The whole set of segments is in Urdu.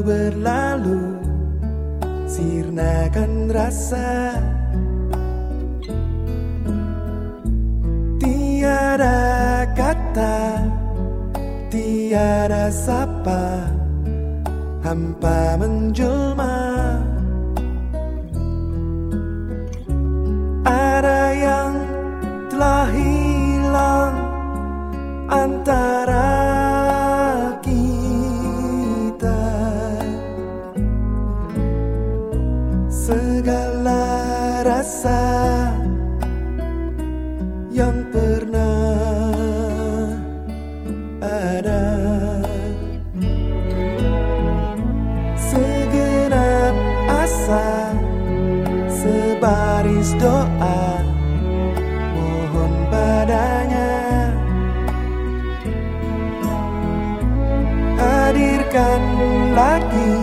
لالوند ریارا کتا تیار سپا ہمپا منجو ماں گرا بار گان لگی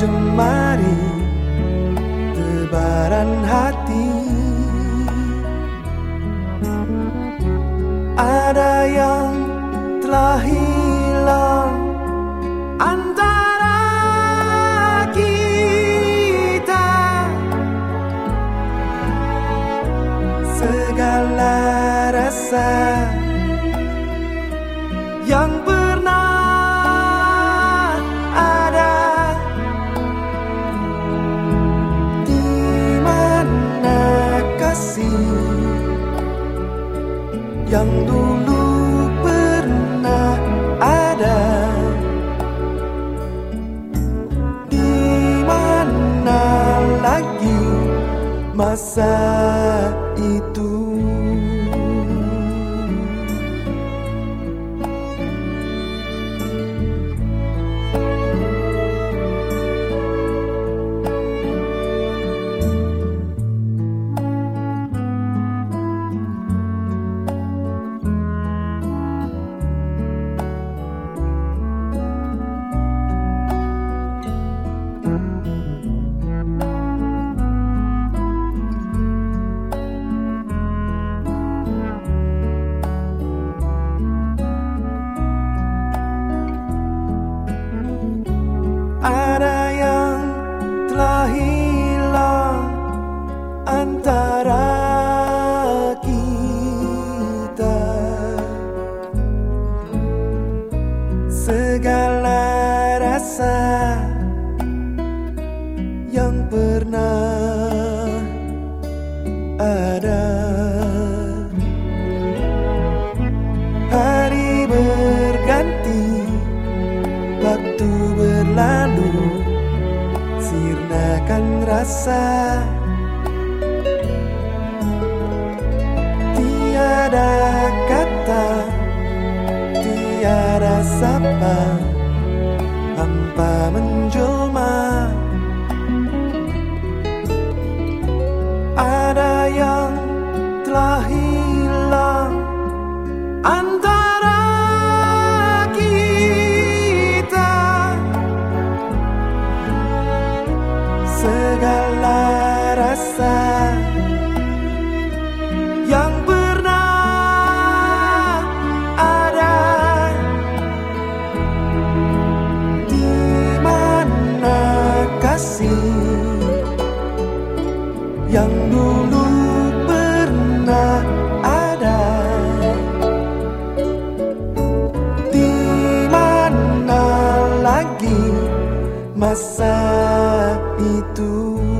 جماری اندار گیتا سلس یمب دونو پو لگی مسا رس پرنا اربتی کدو ب لال کلر رسا سپ منجو اریا تندر سگلس نر تیمان لگی مساپی تو